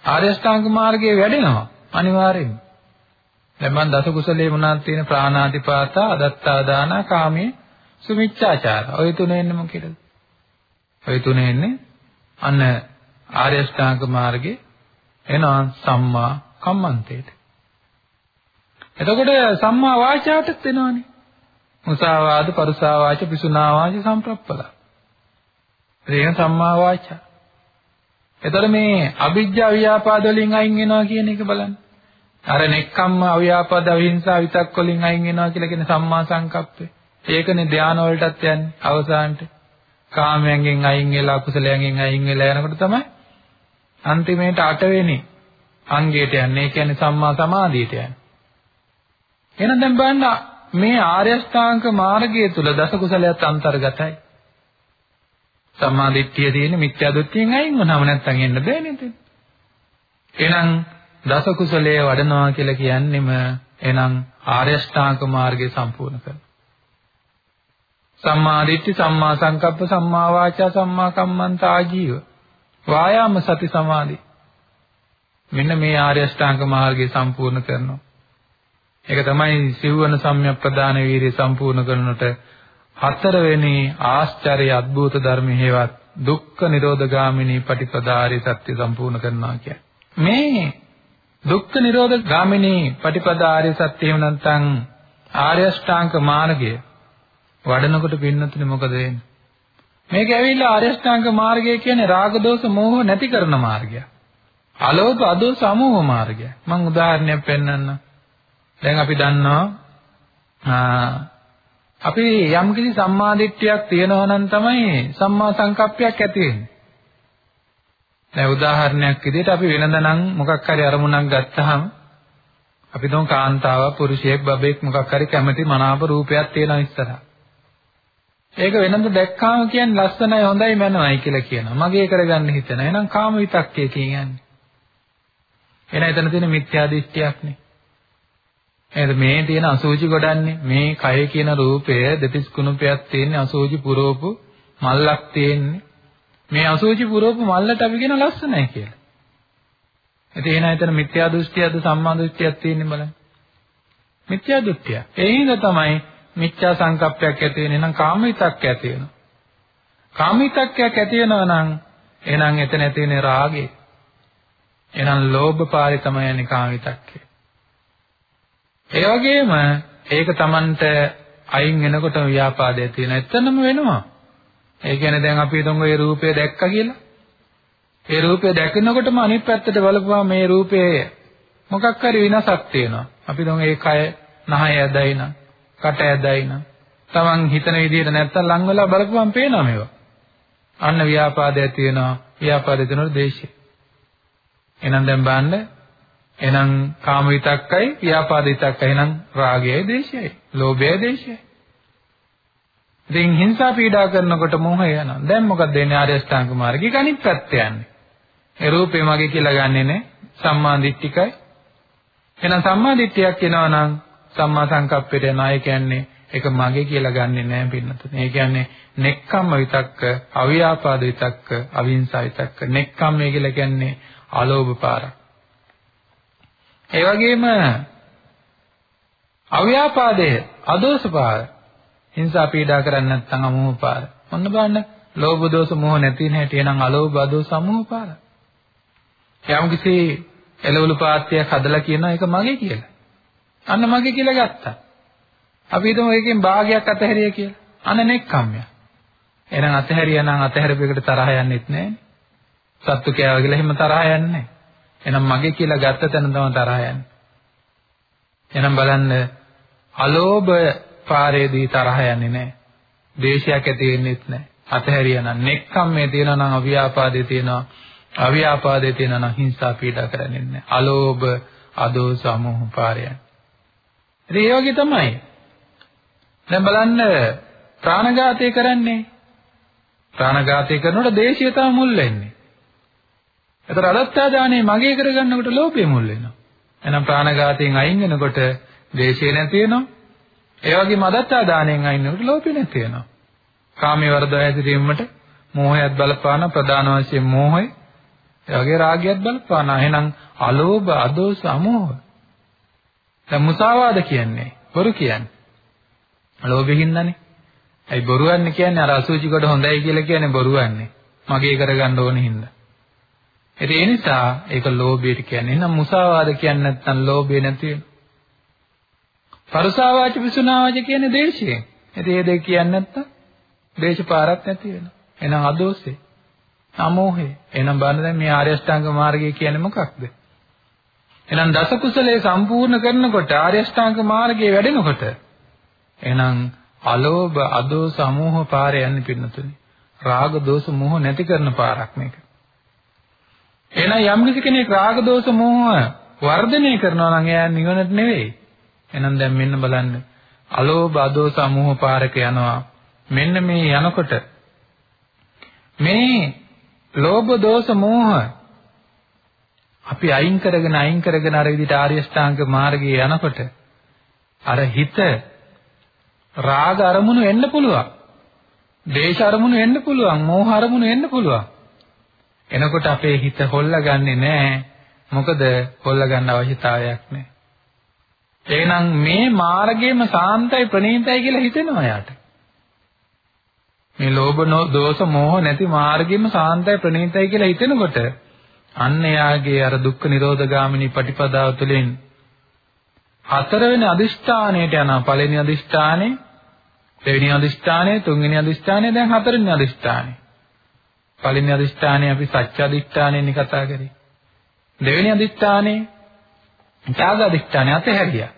ආර්ය අෂ්ටාංග මාර්ගය වැඩෙනවා අනිවාර්යෙන්ම. දැන් මම දස කුසලයේ මොනවද තියෙන ප්‍රාණාතිපාතා අදත්තා දාන කාමයේ සුමිච්ඡාචාර. ඔය තුනේ එන්නේ මොකේද? ඔය තුනේ එන්නේ අන්න ආර්ය ශ්‍රාංග මාර්ගේ එනවා සම්මා කම්මන්තේට. එතකොට සම්මා වාචාටත් එනවනේ. මුසාවාද, පරුසාවාච, පිසුනාවාච සම්ප්‍රප්පලා. ඒක සම්මා වාචා. එතකොට මේ අවිජ්ජා ව්‍යාපාද වලින් අයින් වෙනවා කියන එක බලන්න. අර නෙක්ඛම්ම අව්‍යාපාද අවිහිංසා විතක් වලින් අයින් වෙනවා කියලා කියන සම්මා සංකප්පේ. ඒකනේ ධාන වලටත් යන්නේ අවසානට. කාමයෙන් අයින් වෙලා කුසලයෙන් අයින් වෙලා යනකොට තමයි අන්තිමේට අටවෙනි අංගයට යන්නේ. ඒ කියන්නේ සම්මා සමාධියට යන්නේ. එහෙනම් දැන් බලන්න මේ ආර්ය අෂ්ටාංග මාර්ගය තුල දස කුසලයට අන්තර්ගතයි. සම්මා දිට්ඨිය තියෙන මිත්‍යා දෘෂ්ටියෙන් අයින් වුණාම නැත්තම් එන්න බෑ නේද? එහෙනම් දස කුසලයේ වඩනවා කියලා කියන්නෙම එහෙනම් ආර්ය අෂ්ටාංග මාර්ගය සම්පූර්ණ කරනවා. සම්මා දිට්ඨි සම්මා සංකප්ප සම්මා වාචා සම්මා කම්මන්ත ආජීව වායාම සති සමාධි. මෙන්න මේ ආර්ය අෂ්ටාංග මාර්ගය සම්පූර්ණ කරනවා. ඒක තමයි සිව්වන සම්‍යක් ප්‍රදාන වීර්ය සම්පූර්ණ කරනට හතරවෙනි ආශ්චර්ය අద్భుත ධර්ම හේවත් දුක්ඛ නිරෝධගාමිනී පටිපදාරි සත්‍ය සම්පූර්ණ කරනවා කියන්නේ. මේ දුක්ඛ නිරෝධගාමිනී පටිපදාරි සත්‍ය එහෙම නැත්නම් ආර්ය අෂ්ටාංග මාර්ගය වඩනකොට පින්නතුනේ මොකද වෙන්නේ? මේක ඇවිල්ලා ආරියෂ්ඨාංග මාර්ගය කියන්නේ රාග දෝෂ මෝහ නැති කරන මාර්ගය. අලෝභ අදෝෂ අමෝහ මාර්ගය. මම උදාහරණයක් පෙන්නන්නම්. දැන් අපි දන්නවා අපි යම්කිසි සම්මාදිට්ඨියක් තියෙනවා නම් තමයි සම්මා සංකප්පයක් ඇති වෙන්නේ. දැන් උදාහරණයක් විදිහට අපි වෙනදනම් මොකක් හරි අරමුණක් ගත්තාම අපි තුන් කාන්තාවක් පුරුෂයෙක් බබෙක් මොකක් හරි කැමති මනාප රූපයක් තියෙනවා ඉස්සරහා. ඒක වෙනඳ දැක්කාම කියන්නේ ලස්සනයි හොඳයි මනවයි කියලා කියනවා. මගේ කරගන්න හිතන. එහෙනම් කාම විතක්කේ කියන්නේ. එහෙනම් එතන තියෙන මිත්‍යා දෘෂ්ටියක්නේ. එහෙනම් මේ තියෙන අසෝචි ගොඩන්නේ මේ කය කියන රූපය දෙතිස් කුණුපයක් තියෙන අසෝචි පුරෝපු මල්ලක් තියෙන්නේ. මේ අසෝචි පුරෝපු මල්ලට අපි කියන ලස්සනයි කියලා. ඉතින් එහෙනම් එතන මිත්‍යා දෘෂ්ටියක්ද සම්මා දෘෂ්ටියක් තියෙන්නේ බලන්න. මිත්‍යා දෘෂ්ටිය. ඒ හින්දා තමයි මිත්‍යා සංකප්පයක් ඇති වෙන්නේ. එහෙනම් කාම විතක්ක ඇති වෙනවා. කාම විතක්කයක් ඇති වෙනවා නම් එහෙනම් එතන ඇති වෙන්නේ රාගය. එහෙනම් ලෝභ පාරේ තමයි යන්නේ කාම විතක්කේ. ඒ වගේම ඒක Tamanට අයින් වෙනකොට ව්‍යාපාදයක් තියෙන. එතනම වෙනවා. ඒ කියන්නේ දැන් අපි හිතමු මේ රූපය දැක්කා කියලා. ඒ රූපය දැකිනකොටම අනිත් පැත්තට බලපුවාම මේ රූපයේ මොකක් හරි වෙනසක් තියෙනවා. අපි හිතමු ඒ කය නහය ඇදයින, කට ඇදයින. Taman හිතන විදිහට නැත්තම් ලං වෙලා බලපුවාම පේනවා මේවා. අන්න ව්‍යාපාදයක් තියෙනවා. ව්‍යාපාදේ තියෙනවා දේශය. එහෙනම් දැන් බලන්න. එහෙනම් කාම විතක්කයි ව්‍යාපාද විතක්කයි. එහෙනම් රාගයයි දේශයයි ලෝභයයි දේශයයි ඉතින් හිංසා පීඩා කරනකොට මොහය යනවා. දැන් මොකද වෙන්නේ? ආර්ය අෂ්ටාංග මාර්ගයේ ගණිත පැත්ත යන්නේ. ඒ රූපේ මගේ කියලා ගන්නෙ නේ. සම්මා දිට්ඨිකයි. එහෙනම් සම්මා දිට්ඨියක් එනවා නම් සම්මා සංකප්පයට යනවා. ඒ කියන්නේ ඒක මගේ කියලා ගන්නෙ නෑ පින්නතුනේ. ඒ කියන්නේ නෙක්ඛම්ම විතක්ක අව්‍යාපාද විතක්ක අවිහිංසා විතක්ක. නෙක්ඛම්මය කියලා කියන්නේ අලෝභ පාරක්. ඒ වගේම අව්‍යාපාදය අදෝස පාර. හිංසා පීඩා කරන්නේ නැත්නම් අමෝහ පාර. මොන්න බලන්න ලෝභ දෝෂ මොහ නැති නැහැටි එනං අලෝභ අදෝස අමෝහ පාර. යම් කිසි එළවලු පාත්‍යයක් හදලා කියනවා ඒක මගේ කියලා. අන්න මගේ කියලා ගත්තා අපි හිතමු එකකින් භාගයක් අතහැරිය කියලා අන්න නෙක්කම්ය එහෙනම් අතහැරියා නම් අතහැරපෙකට තරහ යන්නෙත් නැහැ සත්තු කෑවා කියලා එහෙම තරහ යන්නේ නැහැ එහෙනම් මගේ කියලා ගත්ත තැන තමයි තරහ යන්නේ. එහෙනම් බලන්න අලෝභ පාරේදී තරහ යන්නේ නැහැ. දේශයක් ඇති වෙන්නේත් නැහැ. අතහැරියා නම් නෙක්ඛම්මේ තියෙනවා නම් අව්‍යාපාදේ තියෙනවා. අව්‍යාපාදේ තියෙනවා නම් හිංසා පීඩා කරන්නේ නැහැ. අලෝභ අදෝස අමෝහ පාරයන්. ඉතින් ඒ වගේ තමයි. දැන් බලන්න ප්‍රාණඝාතය කරන්නේ. ප්‍රාණඝාතය කරනකොට දේශය තමයි මුල් වෙන්නේ. එතකොට අදත්තා දානේ මගේ කරගන්නකොට ලෝභය මුල් වෙනවා. එහෙනම් ප්‍රාණඝාතයෙන් අයින් වෙනකොට ද්වේෂය නැති වෙනවා. ඒ වගේම අදත්තා දාණයෙන් අයින් වෙනකොට ලෝභය නැති වෙනවා. කාමයේ වර්ධව හැසිරීමට මෝහයත් බලපාන ප්‍රධාන වශයෙන් මෝහය. ඒ වගේ රාගයත් බලපාන. එහෙනම් අලෝභ, අදෝස, අමෝහ. දැන් මුසාවාද කියන්නේ බොරු කියන්නේ. ලෝභෙකින්දනේ. ඇයි බොරුවන්නේ කියන්නේ අර අසුචි කොට හොඳයි කියලා කියන්නේ බොරුවන්නේ. මගේ කරගන්න ඕන හින්දා. ඒ නිසා ඒක ලෝභයට කියන්නේ. එහෙනම් මුසාවාද කියන්නේ නැත්නම් ලෝභය නැති වෙන. පරසාවාච විසුනාවාච කියන්නේ දේශයෙන්. ඉතින් මේ දෙක කියන්නේ නැත්නම් දේශපාරක් නැති වෙනවා. එහෙනම් අදෝසේ. අමෝහේ. එහෙනම් බලන්න දැන් මේ ආර්ය අෂ්ටාංග මාර්ගය කියන්නේ මොකක්ද? එහෙනම් දස කුසලයේ සම්පූර්ණ කරනකොට ආර්ය අෂ්ටාංග මාර්ගයේ වැඩෙනකොට එහෙනම් අලෝභ අදෝස අමෝහ පාරේ යන්නේ පින්නතුනේ. රාග දෝෂ මොහ නැති කරන පාරක් මේක. එහෙනම් යම් කෙනෙක් රාග දෝෂ මෝහ වර්ධනය කරනවා නම් එයා නිවනට නෙවෙයි. එහෙනම් දැන් මෙන්න බලන්න. අලෝභ අදෝස මෝහ පාරක යනවා. මෙන්න මේ යනකොට මේ ලෝභ දෝෂ මෝහ අපි අයින් කරගෙන අයින් කරගෙන අර විදිහට ආර්ය ශ්‍රාංග මාර්ගයේ යනකොට අර හිත රාග අරමුණු එන්න පුළුවන්. දේශ අරමුණු එන්න පුළුවන්. මෝහ අරමුණු එන්න පුළුවන්. එනකොට අපේ හිත හොල්ලගන්නේ නැහැ. මොකද හොල්ලගන්න අවශ්‍යතාවයක් නැහැ. එහෙනම් මේ මාර්ගයේම සාන්තයි ප්‍රණීතයි කියලා හිතෙනවා යාට. මේ ලෝභ දෝෂ මෝහ නැති මාර්ගයේම සාන්තයි ප්‍රණීතයි කියලා හිතෙනකොට අන්න යාගේ අර දුක්ඛ නිරෝධ ගාමිනී පටිපදාව තුළින් හතරවෙනි අදිෂ්ඨානයට යනවා. පළවෙනි අදිෂ්ඨානේ, දෙවෙනි අදිෂ්ඨානේ, තුන්වෙනි අදිෂ්ඨානේ, දැන් හතරවෙනි අදිෂ්ඨානේ. පළවෙනි අදිෂ්ඨානය අපි සත්‍ය අදිෂ්ඨානයෙන් කතා කරේ. දෙවෙනි අදිෂ්ඨානේ ත්‍යාග අදිෂ්ඨානය අතහැරියා.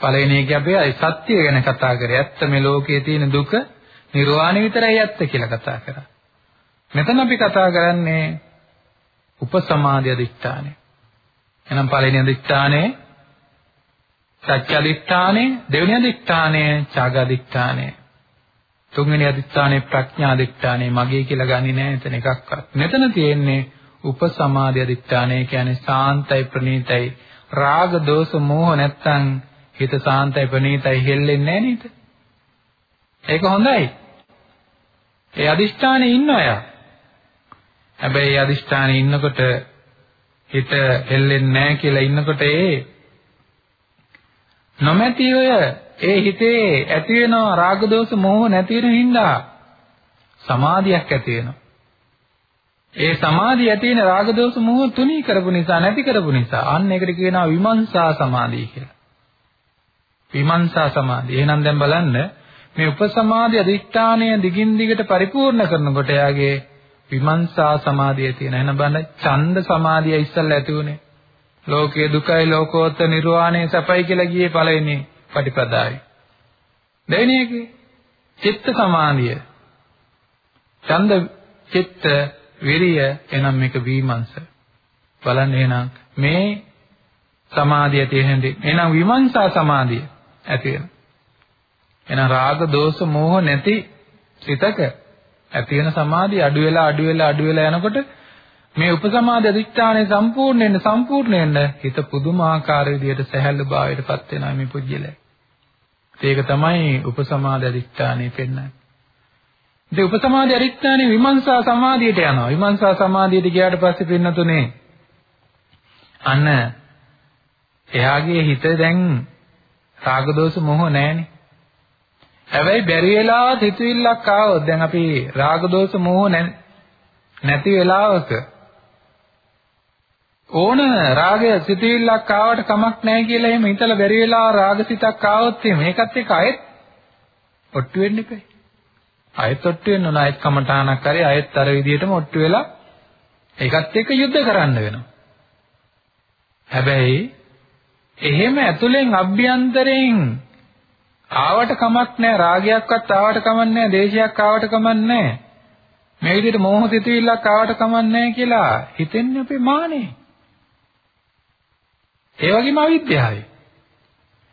පළවෙනි එක අපි සත්‍ය ගැන කතා කරේ. ඇත්ත මේ ලෝකයේ තියෙන දුක නිර්වාණය විතරයි ඇත්ත කියලා කතා කරා. මෙතන අපි කතා කරන්නේ උපසමාධි අදිෂ්ඨානය. එහෙනම් පළවෙනි අදිෂ්ඨානේ සත්‍ය අදිඨානය, දෙවෙනි අදිඨානය ඡාග අදිඨානය. තුන්වෙනි අදිඨානය ප්‍රඥා අදිඨානය මගේ කියලා ගන්නේ නැහැ එතන එකක්වත්. මෙතන තියෙන්නේ උපසමාධි අදිඨානය කියන්නේ සාන්තයි ප්‍රණීතයි රාග දෝෂ මෝහ නැත්තම් හිත සාන්තයි ප්‍රණීතයි හෙල්ලෙන්නේ නැහැ නේද? ඒක හොඳයි. ඒ අදිෂ්ඨානේ ඉන්න අය. හැබැයි ඒ අදිෂ්ඨානේ ඉන්නකොට හිත හෙල්ලෙන්නේ නැහැ කියලා ඉන්නකොට ඒ නොමැති ඔය ඒ හිතේ ඇති වෙන රාග දෝෂ මෝහ නැති වෙන හින්දා සමාධියක් ඇති වෙනවා. ඒ සමාධිය ඇති වෙන රාග දෝෂ මෝහ තුනී කරපු නිසා නැති කරපු නිසා අන්න ඒකට කියනවා විමර්ශා සමාධිය කියලා. විමර්ශා සමාධිය. එහෙනම් දැන් බලන්න මේ උපසමාධි අධිෂ්ඨානය දිගින් දිගට පරිපූර්ණ කරනකොට එයාගේ විමර්ශා සමාධිය තියෙන. එහෙනම් බලන්න ඡන්ද සමාධිය ඉස්සල්ලා ඇති උනේ. ලෝකයේ දුකයි ලෝකෝත්තර නිර්වාණය සපයි කියලා ගියේ පළවෙනි පටිපදායි. දෙවෙනි එකේ චිත්ත සමාධිය. ඡන්ද චිත්ත විරිය එනම් මේක විමර්ශ. බලන්න එහෙනම් මේ සමාධිය තියෙන්නේ එහෙනම් විමර්ශා සමාධිය ඇති වෙනවා. එහෙනම් රාග දෝෂ මෝහ නැති සිතක ඇති වෙන සමාධිය අඩු වෙලා අඩු වෙලා අඩු වෙලා යනකොට මේ උපසමාධි අධිෂ්ඨානය සම්පූර්ණ වෙන්න සම්පූර්ණ වෙන්න හිත පුදුමාකාර විදියට සැහැල්ලු භාවයටපත් වෙනවා මේ පුජ්‍යලයි. ඒක තමයි උපසමාධි අධිෂ්ඨානය පෙන්වන්නේ. ඉතින් උපසමාධි අධිෂ්ඨානේ විමර්ශා සමාධියට යනවා. විමර්ශා සමාධියට ගියාට පස්සේ පින්නතුනේ අන්න එයාගේ හිත දැන් රාග දෝෂ මොහ නැහැනේ. හැබැයි බැරි වෙලාවත් හිතවිල්ලක් ආවොත් දැන් අපි රාග දෝෂ මොහ නැති වෙලාවක ඕන රාගය සිතවිල්ලක් ආවට කමක් නැහැ කියලා එහෙම හිතලා බැරි වෙලා රාගසිතක් ආවොත් එහෙම ඒකත් එක්ක ආයෙත් ඔට්ටු වෙන්න එපා. ආයෙත් ඔට්ටු වෙන්න ඕන ආයෙත් කමඨානක් කරේ ආයෙත් අර විදිහටම ඔට්ටු වෙලා ඒකත් එක්ක යුද්ධ කරන්න වෙනවා. හැබැයි එහෙම ඇතුලෙන් අභ්‍යන්තරයෙන් ආවට කමක් නැහැ රාගයක්වත් ආවට කමක් නැහැ දේශයක් ආවට කමක් නැහැ මේ විදිහට මෝහ සිතුවිල්ලක් ආවට කමක් නැහැ කියලා හිතෙන්නේ අපේ මානෙ. ඒ වගේම අවිද්‍යාවයි.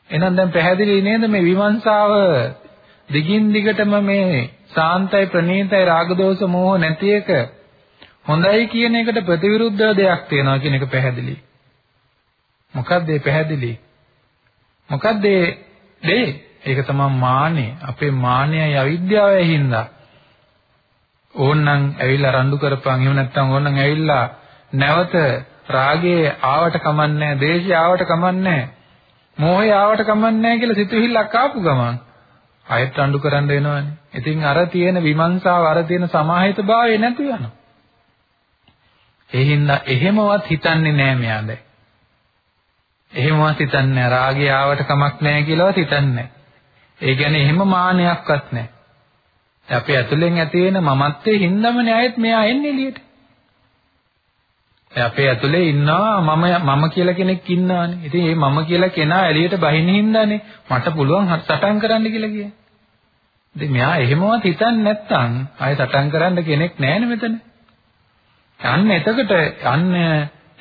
එහෙනම් දැන් පැහැදිලි නේද මේ විමර්ශාව දිගින් දිගටම මේ සාන්තයි ප්‍රණීතයි රාග දෝෂ මෝහ නැති එක හොඳයි කියන එකට ප්‍රතිවිරුද්ධ දෙයක් තියෙනවා කියන එක පැහැදිලි. මොකක්ද ඒ පැහැදිලි? මොකක්ද ඒ දේ? ඒක තමයි මානෙ. අපේ මානෙයයි අවිද්‍යාවයි හින්දා. ඕන්නම් ඇවිල්ලා රණ්ඩු කරපන්. එහෙම නැත්නම් ඕන්නම් ඇවිල්ලා නැවත රාගේ ආවට කමන්නේ නැහැ, දේශය ආවට කමන්නේ නැහැ, මෝහය ආවට කමන්නේ නැහැ කියලා සිතුවිල්ලක් ආපු ගමන් ආයෙත් රණ්ඩු කරන්න වෙනවනේ. ඉතින් අර තියෙන විමර්ශාව අර තියෙන සමාහිතභාවය නැති වෙනවා. ඒ හින්දා එහෙමවත් හිතන්නේ නැහැ මෙයා දැන්. එහෙමවත් හිතන්නේ නැහැ. රාගය ආවට කමක් නැහැ කියලාවත් හිතන්නේ නැහැ. ඒ කියන්නේ එහෙම මානයක්වත් නැහැ. අපි ඇතුලෙන් ඇති වෙන මමත්වයේ හින්දාමනේ ආයෙත් මෙයා එන්නේ එළියට. අපේ ඇතුලේ ඉන්නවා මම මම කියලා කෙනෙක් ඉන්නවානේ. ඉතින් මේ මම කියලා කෙනා එළියට බහින්න හින්දානේ මට පුළුවන් සටන් කරන්න කියලා කියන්නේ. ඉතින් මෙයා එහෙමවත් හිතන්නේ නැත්නම් ආයෙ සටන් කරන්න කෙනෙක් නැහැනේ මෙතන. අන්න එතකොට අන්න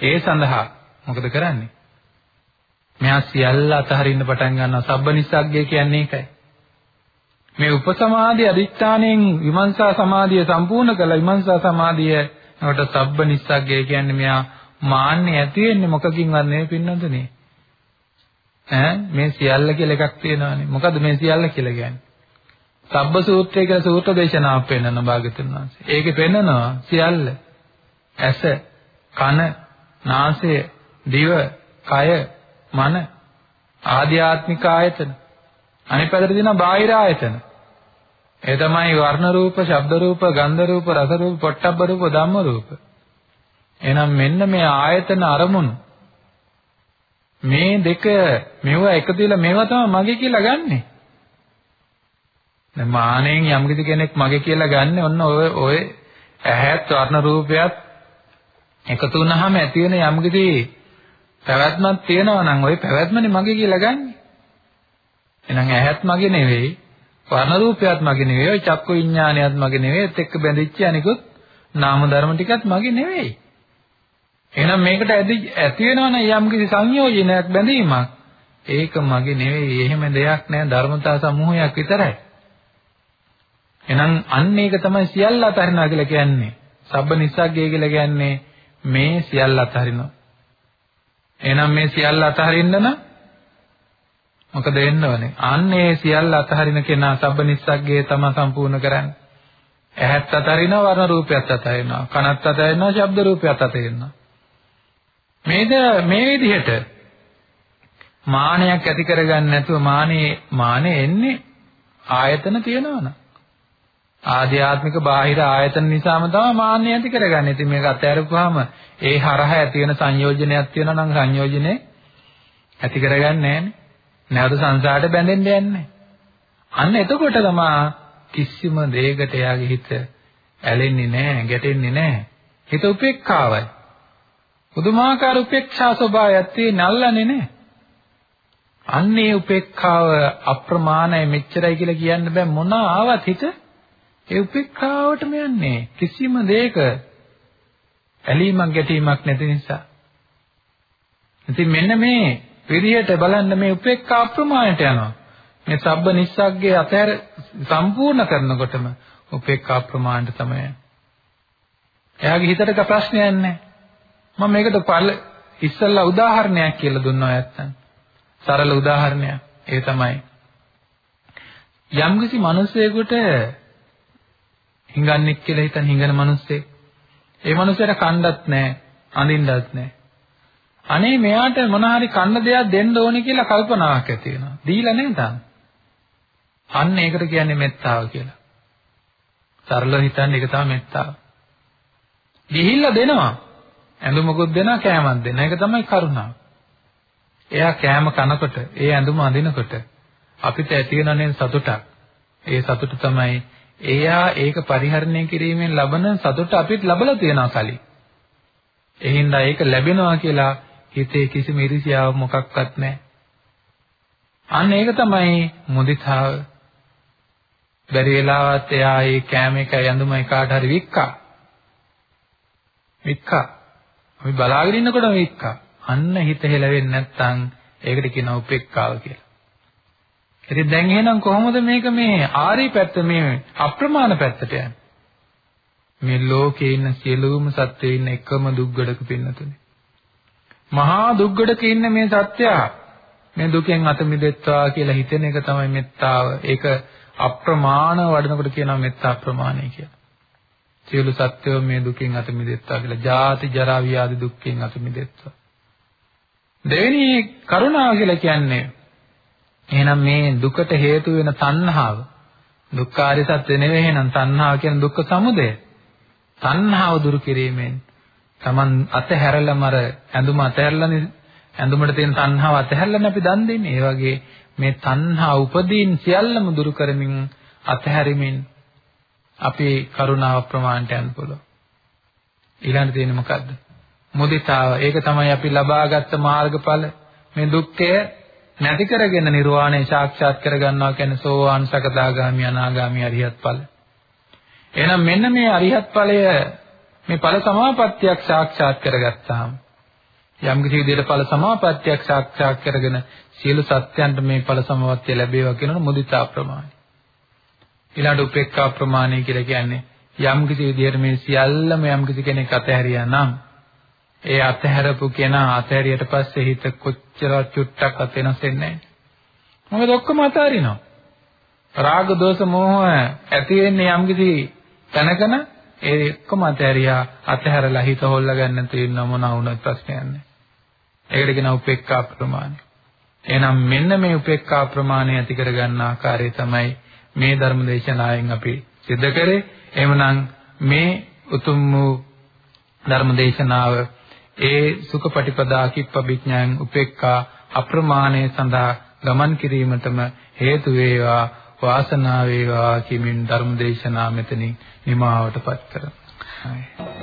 ඒ සඳහා මොකද කරන්නේ? මෙයා සියල්ල අතහරින්න පටන් ගන්නවා. සබ්බනිස්සග්ගය කියන්නේ ඒකයි. මේ උපසමාධි අදිස්ථාණයෙන් විමර්ශා සමාධිය සම්පූර්ණ කළ විමර්ශා සමාධිය නකට සබ්බ නිස්සග්ගය කියන්නේ මෙයා මාන්නේ ඇති වෙන්නේ මොකකින්වත් නෙවෙයි පින්නඳුනේ. ඈ මේ සියල්ල කියලා එකක් තියෙනවානේ. මොකද්ද මේ සියල්ල කියලා කියන්නේ? සබ්බ සූත්‍රය කියලා සූත්‍ර දේශනාවක් පෙන්වන භාගතුන් වහන්සේ. ඒකේ පෙන්නනවා සියල්ල. ඇස, කන, නාසය, දිව, කය, මන ආධ්‍යාත්මික ආයතන. අනිත් පැත්තට තියෙනවා බාහිර ආයතන. ඒ තමයි වර්ණ රූප, ශබ්ද රූප, ගන්ධ රූප, රස රූප, පොට්ටබ්බ රූප, ධම්ම රූප. එහෙනම් මෙන්න මේ ආයතන අරමුණු මේ දෙක මෙව එකතු වෙලා මේවා තමයි මගේ කියලා ගන්නෙ. දැන් මානෙන් යම් කෙනෙක් මගේ කියලා ගන්නෙ ඔන්න ඔය ඔය ඇහත් වර්ණ රූපයත් එකතු වුනහම ඇති වෙන යම් කිසි පැවැත්මක් තියෙනවා නම් ওই පැවැත්මනේ මගේ කියලා ගන්නෙ. එහෙනම් ඇහත් මගේ නෙවෙයි වර්ණ රූපයත් මගේ නෙවෙයි, ඔය චක්ක විඥානයත් මගේ නෙවෙයි, ඒත් එක්ක බැඳිච්ච අනිකුත් නාම ධර්ම ටිකත් මගේ නෙවෙයි. එහෙනම් මේකට ඇති වෙනවනම් යම් කිසි සංයෝජනයක් බැඳීමක් ඒක මගේ නෙවෙයි. එහෙම දෙයක් නෑ. ධර්මතා සමූහයක් විතරයි. එහෙනම් අන්න ඒක තමයි සියල්ල අතහරිනවා කියලා කියන්නේ. සබ්බ නිස්සග්ගය කියලා කියන්නේ මේ සියල්ල අතහරිනවා. එහෙනම් මේ සියල්ල අතහරින්න නම් මොකද වෙන්න ඕනේ? අන්න ඒ සියල්ල අතහරින කෙනා සබ්බ නිස්සග්ගය තමයි සම්පූර්ණ කරන්නේ. ඇහත් අතහරිනවා වර්ණ රූපයත් අතහරිනවා. කනත් අතහරිනවා ශබ්ද රූපයත් අතහරිනවා. මේද මේ විදිහට මානයක් ඇති කරගන්න නැතුව මානේ මානේ එන්නේ ආයතන තියනවනේ. ආධ්‍යාත්මික බාහිර ආයතන නිසාම තමයි මාන්නය ඇති කරගන්නේ. ඉතින් මේක අත්හැරපුවාම ඒ හරහා ඇති වෙන සංයෝජනයක් තියෙනවා නම් සංයෝජනේ ඇති කරගන්නේ නැහැනේ. නැවත සංසාරට බැඳෙන්න යන්නේ. අන්න එතකොට තමයි කිසිම දෙයකට එයාගේ හිත ඇලෙන්නේ නැහැ, ගැටෙන්නේ නැහැ. හිත උපේක්ඛාවයි. පුදුමාකාර උපේක්ෂා ස්වභාවයක් තියෙන අල්ලන්නේ නැහැ. අන්නේ උපේක්ඛාව අප්‍රමාණයි මෙච්චරයි කියලා කියන්න බෑ මොන ආවත් හිත ඒ උපේක්ඛාවටම යන්නේ කිසිම දෙයක ඇලීමක් ගැටීමක් නැති නිසා. ඉතින් මෙන්න මේ විදිහට බලන්න මේ උපේක්ඛා අප්‍රමාණයට යනවා. මේ සබ්බ නිස්සග්ගේ අතර සම්පූර්ණ කරනකොටම උපේක්ඛා ප්‍රමාණයට තමයි. එයාගේ හිතට ප්‍රශ්නයක් නැහැ. මම මේකට පළ ඉස්සල්ලා උදාහරණයක් කියලා දුන්නා නැත්තම්. සරල උදාහරණයක්. ඒ තමයි යම්කිසි මිනිසෙකුට හිඟන්නෙක් කියලා හිතන හිඟන මිනිස්සෙක්. ඒ මිනිසයාට කණ්ඩත් නැහැ, අඳින්නත් නැහැ. අනේ මෙයාට මොන හරි කන්න දෙයක් දෙන්න ඕනේ කියලා කල්පනාවක් ඇති වෙනවා. දීලා නැහැ තාම. අන්න ඒකට කියන්නේ මෙත්තාව කියලා. සරලව හිතන්නේ ඒක තමයි මෙත්තාව. ගිහිල්ලා දෙනවා. ඇඳුමකුත් දෙනවා කෑමක් දෙනවා. ඒක තමයි කරුණාව. එයා කෑම කනකොට, ඒ ඇඳුම අඳිනකොට අපිට ඇති වෙනනේ සතුටක්. ඒ සතුට තමයි එයා ඒක පරිහරණය කිරීමෙන් ලබන සතුට අපිට ලැබලා තියෙනවා කලින්. එහෙනම් ඒක ලැබෙනවා කියලා හිතේ කිසිම ඉරිසියාවක් මොකක්වත් නැහැ. අන්න ඒක තමයි මුදිතාව. බැරි වෙලාවත් එයා ඒ කෑම එක යඳුමයි කාට හරි වික්කා. වික්කා. අපි බලාගෙන ඉන්නකොටම වික්කා. අන්න හිත හෙලවෙන්නේ නැත්නම් ඒකට කියනවා උපේක්ඛාව කියලා. ඉතින් දැන් එහෙනම් කොහොමද මේක මේ ආරි පැත්ත මේ අප්‍රමාණ පැත්තට යන්නේ? මේ ලෝකේ ඉන්න සියලුම සත්ත්වයෝ ඉන්න එකම දුක්ගඩක පින්නතුනේ. මහා දුක්ගඩක ඉන්න මේ සත්‍යය මේ දුකෙන් අත මිදෙත්වා කියලා හිතෙන එක තමයි මෙත්තාව. ඒක අප්‍රමාණ වඩනකොට කියනවා මෙත්තා ප්‍රමාණය කියලා. සියලු සත්වෝ මේ දුකෙන් අත මිදෙත්වා කියලා. ජාති ජරා ව්‍යාධි දුක්ඛෙන් අත මිදෙත්වා. දෙවෙනි කරුණාව කියලා කියන්නේ එහෙනම් මේ දුකට හේතු වෙන තණ්හාව දුක්ඛාරය සත්‍ය නෙවෙයි එහෙනම් තණ්හාව කියන දුක්ඛ සමුදය. තණ්හාව දුරු කිරීමෙන් Taman අතහැරලම අර ඇඳුම අතහැරලානේ ඇඳුමට තියෙන තණ්හාව අතහැරලානේ අපි දන් දෙන්නේ. ඒ වගේ මේ තණ්හා උපදීන් සියල්ලම දුරු කරමින් අතහැරීමෙන් අපේ කරුණාව ප්‍රමාණයට යන්න පුළුවන්. ඊළඟට තියෙන්නේ මොකද්ද? මුදිතාව. ඒක තමයි අපි ලබාගත් මාර්ගඵල. මේ දුක්ඛය නැති කරගෙන නිර්වාණය සාක්ෂාත් කරගන්නවා කියන්නේ සෝවාන් සකදාගාමි අනාගාමි අරිහත් ඵල. එහෙනම් මෙන්න මේ අරිහත් ඵලය මේ ඵල සමාපත්තියක් සාක්ෂාත් කරගත්තාම යම් කිසි විදිහට ඵල සමාපත්තියක් සාක්ෂාත් කරගෙන සියලු සත්‍යයන්ට මේ ඵල සමාපත්තිය ලැබේවා කියන මුදිතා ප්‍රමාණය. ඊළඟ උපේක්ඛා ප්‍රමාණය කියලා කියන්නේ යම් කිසි විදිහට මේ සියල්ලම යම් කිසි කෙනෙක් අතහැරියා නම් ඒ අතහැරපු කෙනා අතහැරියට පස්සේ හිත කොච්චරවත් චුට්ටක් අත වෙනස් වෙන්නේ නැහැ. මොකද ඔක්කොම අතාරිනවා. රාග දෝෂ මෝහ ඇති වෙන්නේ යම්කිසි තැනකන ඒ ඔක්කොම අතහැරියා අතහැරලා හිත හොල්ලා ගන්න තියෙන මොන වුණත් ප්‍රශ්නයක් නැහැ. ඒකට කියන උපේක්ඛා ප්‍රමාණය. එහෙනම් මෙන්න මේ උපේක්ඛා ප්‍රමාණය ඇති කරගන්න ආකාරය තමයි මේ ධර්ම දේශනාවෙන් අපි සිදු කරේ. එහෙමනම් මේ උතුම් වූ ධර්ම දේශනාව ඒ සුඛපටිපදා කිප්පවිඥාන් උපේක්ඛා අප්‍රමාණය සඳහා ගමන් කිරීමටම හේතු වේවා වාසනාව වේවා කිමින් ධර්ම දේශනා මෙතනින් නිමාවටපත් කරමු.